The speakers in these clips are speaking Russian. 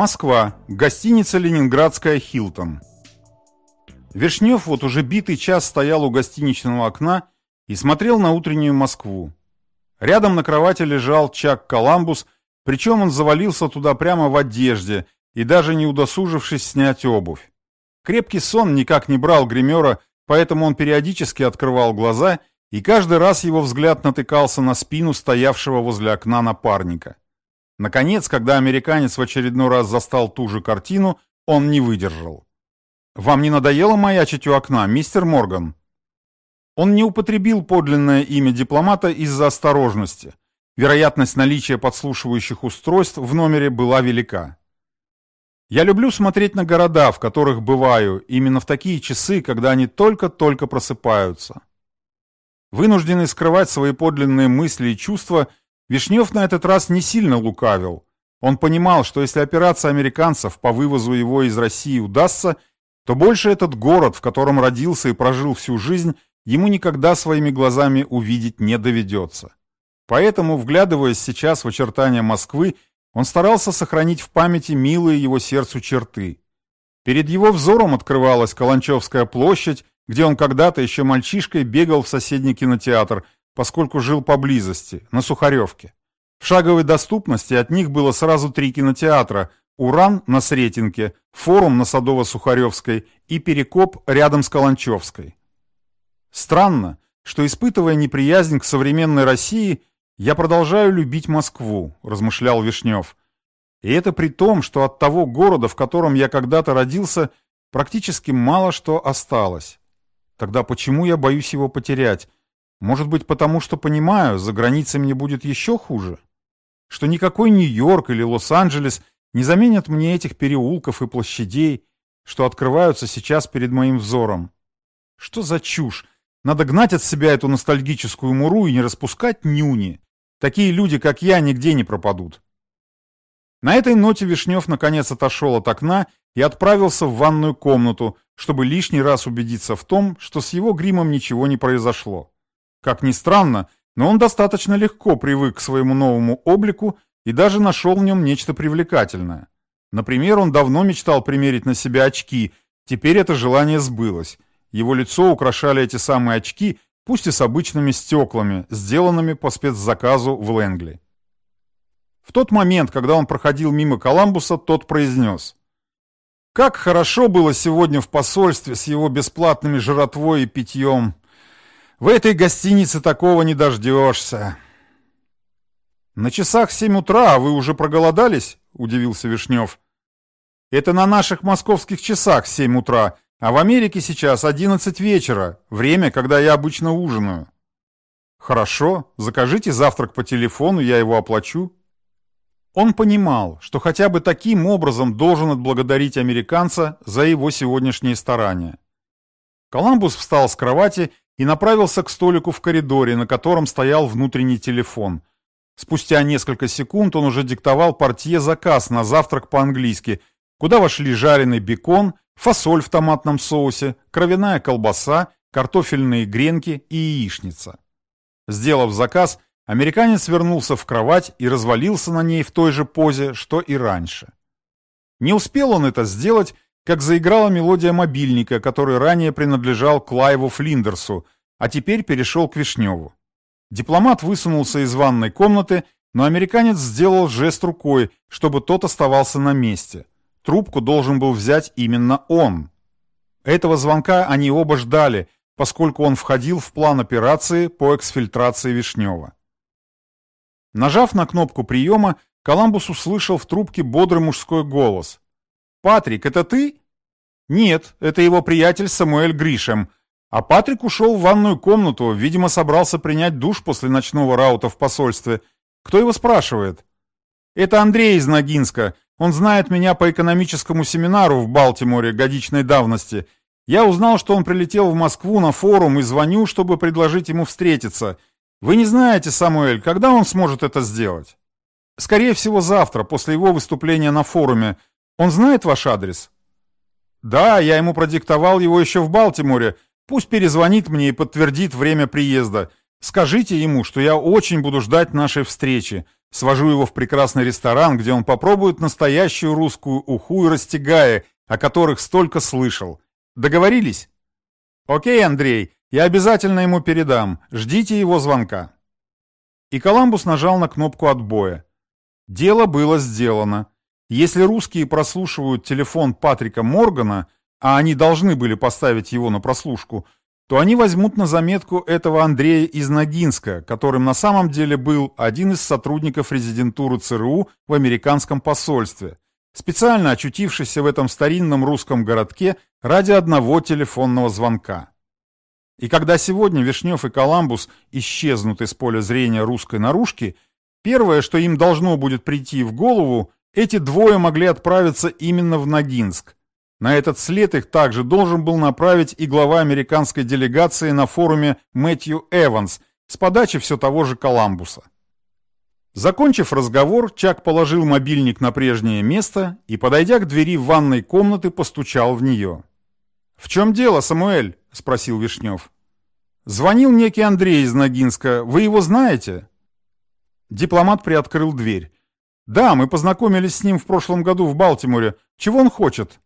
Москва. Гостиница «Ленинградская Хилтон». Вишнев вот уже битый час стоял у гостиничного окна и смотрел на утреннюю Москву. Рядом на кровати лежал Чак Коламбус, причем он завалился туда прямо в одежде и даже не удосужившись снять обувь. Крепкий сон никак не брал гримера, поэтому он периодически открывал глаза, и каждый раз его взгляд натыкался на спину стоявшего возле окна напарника. Наконец, когда американец в очередной раз застал ту же картину, он не выдержал. «Вам не надоело маячить у окна, мистер Морган?» Он не употребил подлинное имя дипломата из-за осторожности. Вероятность наличия подслушивающих устройств в номере была велика. Я люблю смотреть на города, в которых бываю, именно в такие часы, когда они только-только просыпаются. Вынужденный скрывать свои подлинные мысли и чувства – Вишнев на этот раз не сильно лукавил. Он понимал, что если операция американцев по вывозу его из России удастся, то больше этот город, в котором родился и прожил всю жизнь, ему никогда своими глазами увидеть не доведется. Поэтому, вглядываясь сейчас в очертания Москвы, он старался сохранить в памяти милые его сердцу черты. Перед его взором открывалась Каланчевская площадь, где он когда-то еще мальчишкой бегал в соседний кинотеатр – поскольку жил поблизости, на Сухаревке. В шаговой доступности от них было сразу три кинотеатра «Уран» на Сретенке, «Форум» на Садово-Сухаревской и «Перекоп» рядом с Каланчевской. Странно, что, испытывая неприязнь к современной России, я продолжаю любить Москву, размышлял Вишнев. И это при том, что от того города, в котором я когда-то родился, практически мало что осталось. Тогда почему я боюсь его потерять? Может быть, потому что понимаю, за границей мне будет еще хуже? Что никакой Нью-Йорк или Лос-Анджелес не заменят мне этих переулков и площадей, что открываются сейчас перед моим взором. Что за чушь? Надо гнать от себя эту ностальгическую муру и не распускать нюни. Такие люди, как я, нигде не пропадут. На этой ноте Вишнев наконец отошел от окна и отправился в ванную комнату, чтобы лишний раз убедиться в том, что с его гримом ничего не произошло. Как ни странно, но он достаточно легко привык к своему новому облику и даже нашел в нем нечто привлекательное. Например, он давно мечтал примерить на себя очки, теперь это желание сбылось. Его лицо украшали эти самые очки, пусть и с обычными стеклами, сделанными по спецзаказу в Лэнгли. В тот момент, когда он проходил мимо Коламбуса, тот произнес. «Как хорошо было сегодня в посольстве с его бесплатными жратвой и питьем. В этой гостинице такого не дождешься. На часах семь утра, а вы уже проголодались? Удивился Вишнев. Это на наших московских часах семь утра, а в Америке сейчас одиннадцать вечера, время, когда я обычно ужинаю. Хорошо, закажите завтрак по телефону, я его оплачу. Он понимал, что хотя бы таким образом должен отблагодарить американца за его сегодняшние старания. Коламбус встал с кровати и направился к столику в коридоре, на котором стоял внутренний телефон. Спустя несколько секунд он уже диктовал портье заказ на завтрак по-английски, куда вошли жареный бекон, фасоль в томатном соусе, кровяная колбаса, картофельные гренки и яичница. Сделав заказ, американец вернулся в кровать и развалился на ней в той же позе, что и раньше. Не успел он это сделать, как заиграла мелодия мобильника, который ранее принадлежал Клайву Флиндерсу, а теперь перешел к Вишневу. Дипломат высунулся из ванной комнаты, но американец сделал жест рукой, чтобы тот оставался на месте. Трубку должен был взять именно он. Этого звонка они оба ждали, поскольку он входил в план операции по эксфильтрации Вишнева. Нажав на кнопку приема, Коламбус услышал в трубке бодрый мужской голос. «Патрик, это ты?» «Нет, это его приятель Самуэль Гришем. А Патрик ушел в ванную комнату, видимо, собрался принять душ после ночного раута в посольстве. Кто его спрашивает?» «Это Андрей из Ногинска. Он знает меня по экономическому семинару в Балтиморе годичной давности. Я узнал, что он прилетел в Москву на форум и звоню, чтобы предложить ему встретиться. Вы не знаете, Самуэль, когда он сможет это сделать?» «Скорее всего, завтра, после его выступления на форуме. Он знает ваш адрес?» «Да, я ему продиктовал его еще в Балтиморе. Пусть перезвонит мне и подтвердит время приезда. Скажите ему, что я очень буду ждать нашей встречи. Свожу его в прекрасный ресторан, где он попробует настоящую русскую уху и растягая, о которых столько слышал. Договорились? Окей, Андрей, я обязательно ему передам. Ждите его звонка. И Коламбус нажал на кнопку отбоя. Дело было сделано. Если русские прослушивают телефон Патрика Моргана, а они должны были поставить его на прослушку, то они возьмут на заметку этого Андрея из Ногинска, которым на самом деле был один из сотрудников резидентуры ЦРУ в американском посольстве, специально очутившийся в этом старинном русском городке ради одного телефонного звонка. И когда сегодня Вишнев и Коламбус исчезнут из поля зрения русской наружки, первое, что им должно будет прийти в голову, эти двое могли отправиться именно в Ногинск, на этот след их также должен был направить и глава американской делегации на форуме Мэтью Эванс с подачи все того же Коламбуса. Закончив разговор, Чак положил мобильник на прежнее место и, подойдя к двери ванной комнаты, постучал в нее. «В чем дело, Самуэль?» – спросил Вишнев. «Звонил некий Андрей из Ногинска. Вы его знаете?» Дипломат приоткрыл дверь. «Да, мы познакомились с ним в прошлом году в Балтиморе. Чего он хочет?»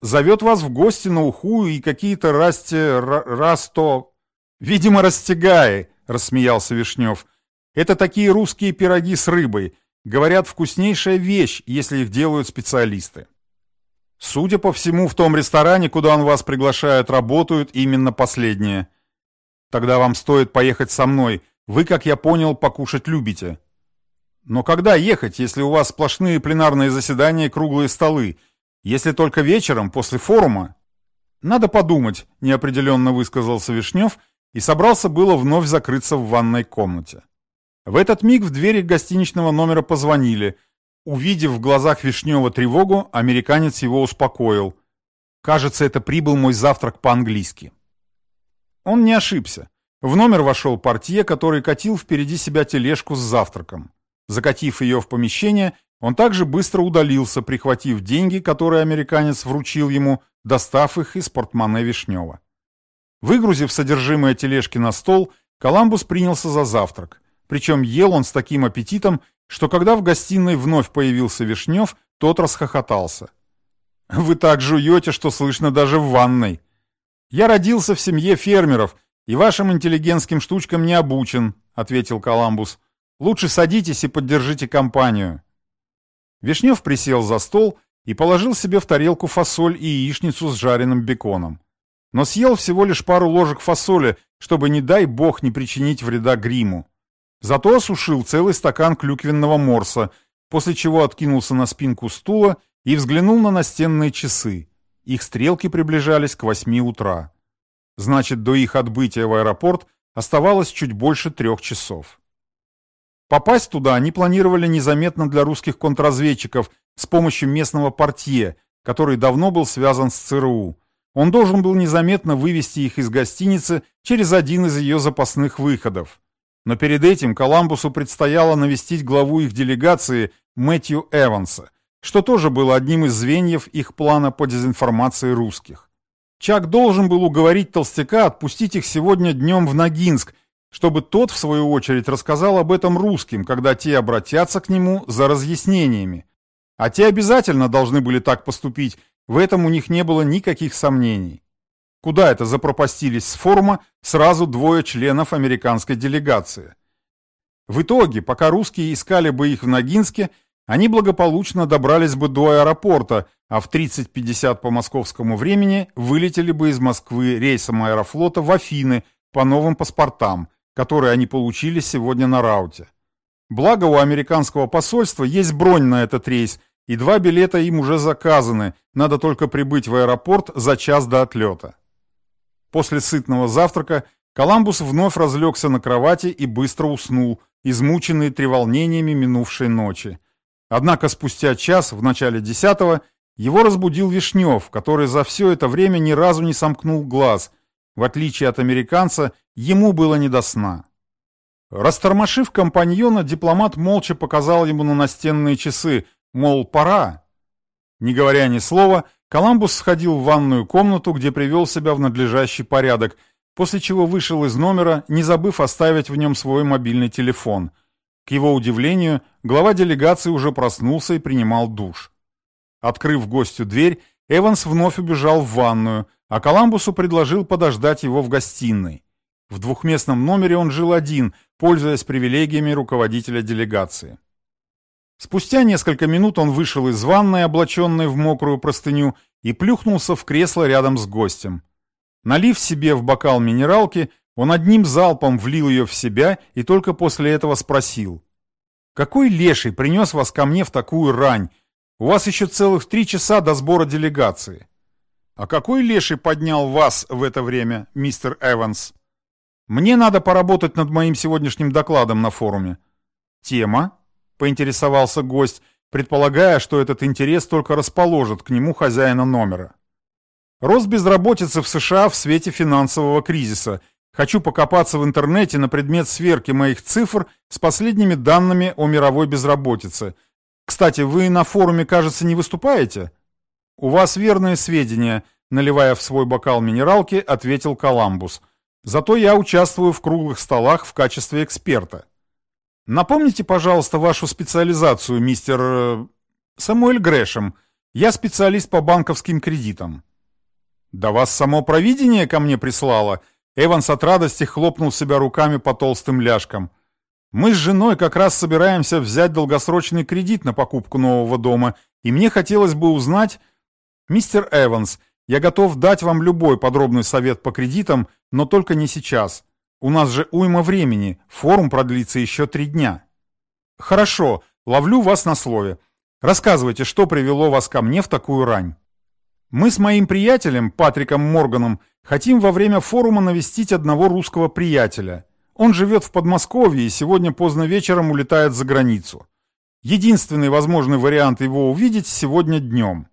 Зовет вас в гости на уху и какие-то расти... расто... Видимо, растягаи, рассмеялся Вишнев. Это такие русские пироги с рыбой. Говорят, вкуснейшая вещь, если их делают специалисты. Судя по всему, в том ресторане, куда он вас приглашает, работают именно последние. Тогда вам стоит поехать со мной. Вы, как я понял, покушать любите. Но когда ехать, если у вас сплошные пленарные заседания и круглые столы? Если только вечером, после форума. Надо подумать, неопределенно высказался Вишнев и собрался было вновь закрыться в ванной комнате. В этот миг в двери гостиничного номера позвонили. Увидев в глазах Вишнева тревогу, американец его успокоил. Кажется, это прибыл мой завтрак по-английски. Он не ошибся. В номер вошел портье, который катил впереди себя тележку с завтраком. Закатив ее в помещение, он также быстро удалился, прихватив деньги, которые американец вручил ему, достав их из портмоне Вишнева. Выгрузив содержимое тележки на стол, Коламбус принялся за завтрак. Причем ел он с таким аппетитом, что когда в гостиной вновь появился Вишнев, тот расхохотался. «Вы так жуете, что слышно даже в ванной. Я родился в семье фермеров и вашим интеллигентским штучкам не обучен», — ответил Коламбус. «Лучше садитесь и поддержите компанию». Вишнев присел за стол и положил себе в тарелку фасоль и яичницу с жареным беконом. Но съел всего лишь пару ложек фасоли, чтобы, не дай бог, не причинить вреда гриму. Зато осушил целый стакан клюквенного морса, после чего откинулся на спинку стула и взглянул на настенные часы. Их стрелки приближались к восьми утра. Значит, до их отбытия в аэропорт оставалось чуть больше трех часов. Попасть туда они планировали незаметно для русских контрразведчиков с помощью местного портье, который давно был связан с ЦРУ. Он должен был незаметно вывести их из гостиницы через один из ее запасных выходов. Но перед этим Коламбусу предстояло навестить главу их делегации Мэтью Эванса, что тоже было одним из звеньев их плана по дезинформации русских. Чак должен был уговорить Толстяка отпустить их сегодня днем в Ногинск чтобы тот, в свою очередь, рассказал об этом русским, когда те обратятся к нему за разъяснениями. А те обязательно должны были так поступить, в этом у них не было никаких сомнений. Куда это запропастились с форума сразу двое членов американской делегации? В итоге, пока русские искали бы их в Ногинске, они благополучно добрались бы до аэропорта, а в 30-50 по московскому времени вылетели бы из Москвы рейсом аэрофлота в Афины по новым паспортам, которые они получили сегодня на рауте. Благо у американского посольства есть бронь на этот рейс, и два билета им уже заказаны, надо только прибыть в аэропорт за час до отлета. После сытного завтрака Коламбус вновь разлегся на кровати и быстро уснул, измученный треволнениями минувшей ночи. Однако спустя час, в начале десятого, его разбудил Вишнев, который за все это время ни разу не сомкнул глаз – в отличие от американца, ему было не до сна. Растормошив компаньона, дипломат молча показал ему на настенные часы, мол, пора. Не говоря ни слова, Коламбус сходил в ванную комнату, где привел себя в надлежащий порядок, после чего вышел из номера, не забыв оставить в нем свой мобильный телефон. К его удивлению, глава делегации уже проснулся и принимал душ. Открыв гостю дверь, Эванс вновь убежал в ванную, а Коламбусу предложил подождать его в гостиной. В двухместном номере он жил один, пользуясь привилегиями руководителя делегации. Спустя несколько минут он вышел из ванной, облаченной в мокрую простыню, и плюхнулся в кресло рядом с гостем. Налив себе в бокал минералки, он одним залпом влил ее в себя и только после этого спросил. «Какой леший принес вас ко мне в такую рань? У вас еще целых три часа до сбора делегации». «А какой леший поднял вас в это время, мистер Эванс?» «Мне надо поработать над моим сегодняшним докладом на форуме». «Тема?» — поинтересовался гость, предполагая, что этот интерес только расположит к нему хозяина номера. Рост безработицы в США в свете финансового кризиса. Хочу покопаться в интернете на предмет сверки моих цифр с последними данными о мировой безработице. Кстати, вы на форуме, кажется, не выступаете? У вас верные сведения, наливая в свой бокал минералки, ответил Коламбус. Зато я участвую в круглых столах в качестве эксперта. Напомните, пожалуйста, вашу специализацию, мистер... Э, Самуэль Грэшем. Я специалист по банковским кредитам. «Да вас само провидение ко мне прислало!» Эванс от радости хлопнул себя руками по толстым ляжкам. «Мы с женой как раз собираемся взять долгосрочный кредит на покупку нового дома, и мне хотелось бы узнать...» «Мистер Эванс, я готов дать вам любой подробный совет по кредитам, но только не сейчас. У нас же уйма времени, форум продлится еще три дня». «Хорошо, ловлю вас на слове. Рассказывайте, что привело вас ко мне в такую рань». Мы с моим приятелем, Патриком Морганом, хотим во время форума навестить одного русского приятеля. Он живет в Подмосковье и сегодня поздно вечером улетает за границу. Единственный возможный вариант его увидеть сегодня днем.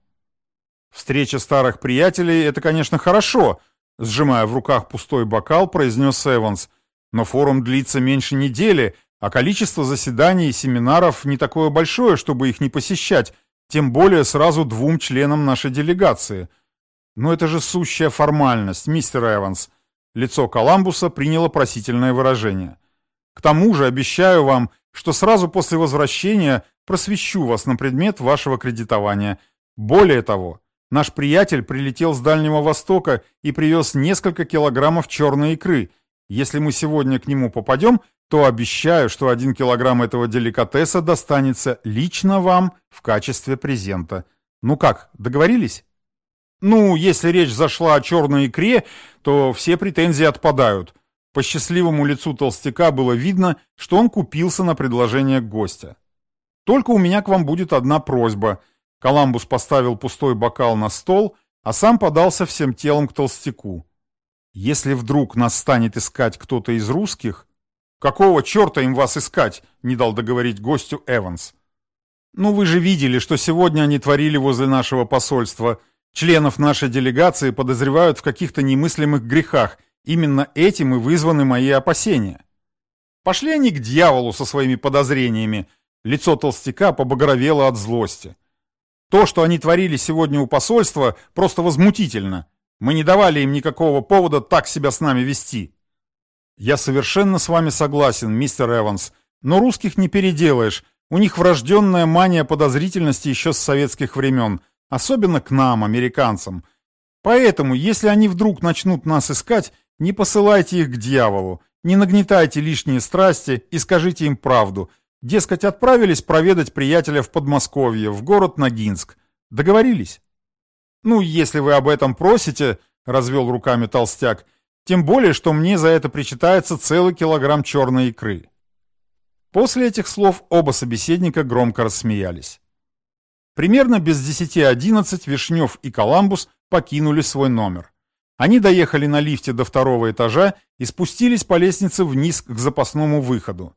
Встреча старых приятелей – это, конечно, хорошо, сжимая в руках пустой бокал, произнес Эванс. Но форум длится меньше недели, а количество заседаний и семинаров не такое большое, чтобы их не посещать, тем более сразу двум членам нашей делегации. Но это же сущая формальность, мистер Эванс. Лицо Коламбуса приняло просительное выражение. К тому же обещаю вам, что сразу после возвращения просвещу вас на предмет вашего кредитования. Более того, наш приятель прилетел с Дальнего Востока и привез несколько килограммов черной икры. Если мы сегодня к нему попадем, то обещаю, что один килограмм этого деликатеса достанется лично вам в качестве презента. Ну как, договорились? Ну, если речь зашла о черной икре, то все претензии отпадают. По счастливому лицу толстяка было видно, что он купился на предложение гостя. Только у меня к вам будет одна просьба. Коламбус поставил пустой бокал на стол, а сам подался всем телом к толстяку. Если вдруг нас станет искать кто-то из русских, «Какого черта им вас искать?» — не дал договорить гостю Эванс. «Ну вы же видели, что сегодня они творили возле нашего посольства. Членов нашей делегации подозревают в каких-то немыслимых грехах. Именно этим и вызваны мои опасения». «Пошли они к дьяволу со своими подозрениями!» Лицо толстяка побагровело от злости. «То, что они творили сегодня у посольства, просто возмутительно. Мы не давали им никакого повода так себя с нами вести». «Я совершенно с вами согласен, мистер Эванс, но русских не переделаешь. У них врожденная мания подозрительности еще с советских времен, особенно к нам, американцам. Поэтому, если они вдруг начнут нас искать, не посылайте их к дьяволу, не нагнетайте лишние страсти и скажите им правду. Дескать, отправились проведать приятеля в Подмосковье, в город Ногинск. Договорились? Ну, если вы об этом просите, развел руками толстяк, тем более, что мне за это причитается целый килограмм черной икры. После этих слов оба собеседника громко рассмеялись. Примерно без десяти одиннадцать Вишнев и Коламбус покинули свой номер. Они доехали на лифте до второго этажа и спустились по лестнице вниз к запасному выходу.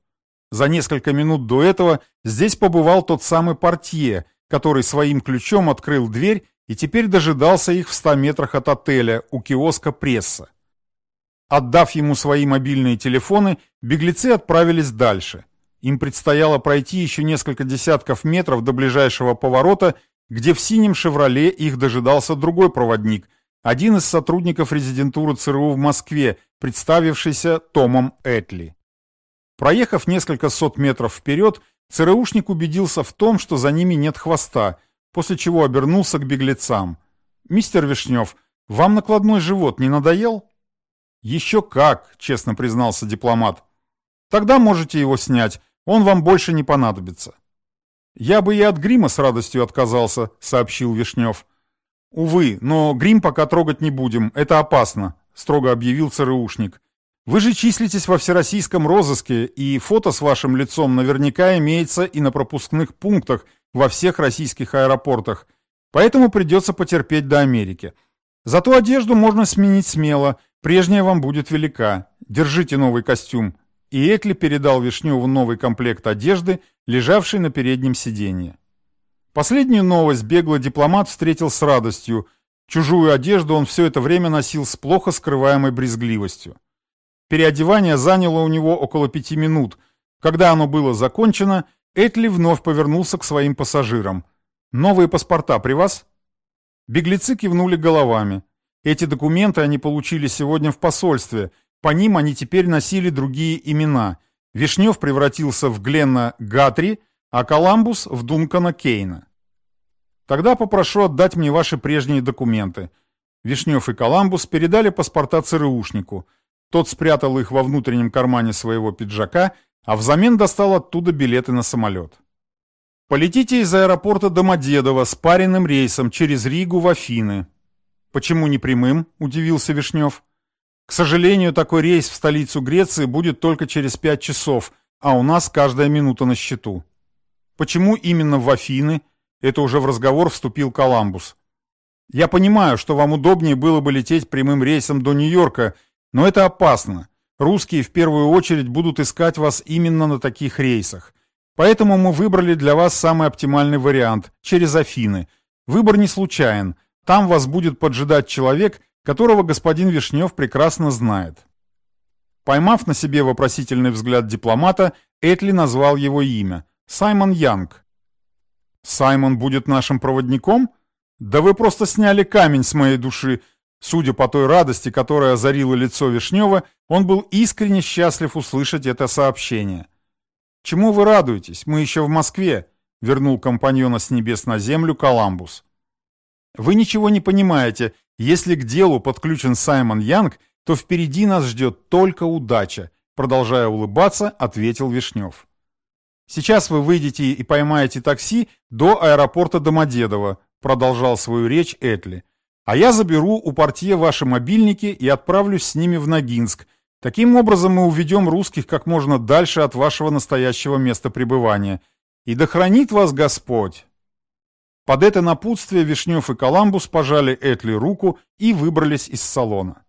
За несколько минут до этого здесь побывал тот самый портье, который своим ключом открыл дверь и теперь дожидался их в ста метрах от отеля у киоска «Пресса». Отдав ему свои мобильные телефоны, беглецы отправились дальше. Им предстояло пройти еще несколько десятков метров до ближайшего поворота, где в синем «Шевроле» их дожидался другой проводник, один из сотрудников резидентуры ЦРУ в Москве, представившийся Томом Этли. Проехав несколько сот метров вперед, ЦРУшник убедился в том, что за ними нет хвоста, после чего обернулся к беглецам. «Мистер Вишнев, вам накладной живот не надоел?» «Еще как», — честно признался дипломат. «Тогда можете его снять, он вам больше не понадобится». «Я бы и от грима с радостью отказался», — сообщил Вишнев. «Увы, но грим пока трогать не будем, это опасно», — строго объявил ЦРУшник. «Вы же числитесь во всероссийском розыске, и фото с вашим лицом наверняка имеется и на пропускных пунктах во всех российских аэропортах, поэтому придется потерпеть до Америки. Зато одежду можно сменить смело, Прежняя вам будет велика. Держите новый костюм». И Экли передал Вишневу новый комплект одежды, лежавший на переднем сиденье. Последнюю новость беглый дипломат встретил с радостью. Чужую одежду он все это время носил с плохо скрываемой брезгливостью. Переодевание заняло у него около пяти минут. Когда оно было закончено, Этли вновь повернулся к своим пассажирам. «Новые паспорта при вас?» Беглецы кивнули головами. Эти документы они получили сегодня в посольстве. По ним они теперь носили другие имена. Вишнев превратился в Гленна Гатри, а Коламбус в Дункана Кейна. Тогда попрошу отдать мне ваши прежние документы. Вишнев и Коламбус передали паспорта ЦРУшнику. Тот спрятал их во внутреннем кармане своего пиджака, а взамен достал оттуда билеты на самолет. Полетите из аэропорта Домодедово с паренным рейсом через Ригу в Афины. «Почему не прямым?» – удивился Вишнев. «К сожалению, такой рейс в столицу Греции будет только через пять часов, а у нас каждая минута на счету». «Почему именно в Афины?» – это уже в разговор вступил Коламбус. «Я понимаю, что вам удобнее было бы лететь прямым рейсом до Нью-Йорка, но это опасно. Русские в первую очередь будут искать вас именно на таких рейсах. Поэтому мы выбрали для вас самый оптимальный вариант – через Афины. Выбор не случайен – там вас будет поджидать человек, которого господин Вишнев прекрасно знает. Поймав на себе вопросительный взгляд дипломата, Этли назвал его имя – Саймон Янг. «Саймон будет нашим проводником? Да вы просто сняли камень с моей души!» Судя по той радости, которая озарила лицо Вишнева, он был искренне счастлив услышать это сообщение. «Чему вы радуетесь? Мы еще в Москве», — вернул компаньона с небес на землю Коламбус. Вы ничего не понимаете. Если к делу подключен Саймон Янг, то впереди нас ждет только удача, продолжая улыбаться, ответил Вишнев. Сейчас вы выйдете и поймаете такси до аэропорта Домодедово, продолжал свою речь Этли. А я заберу у портье ваши мобильники и отправлюсь с ними в Ногинск. Таким образом мы уведем русских как можно дальше от вашего настоящего места пребывания. И да хранит вас Господь! Под это напутствие Вишнев и Коламбус пожали Этли руку и выбрались из салона.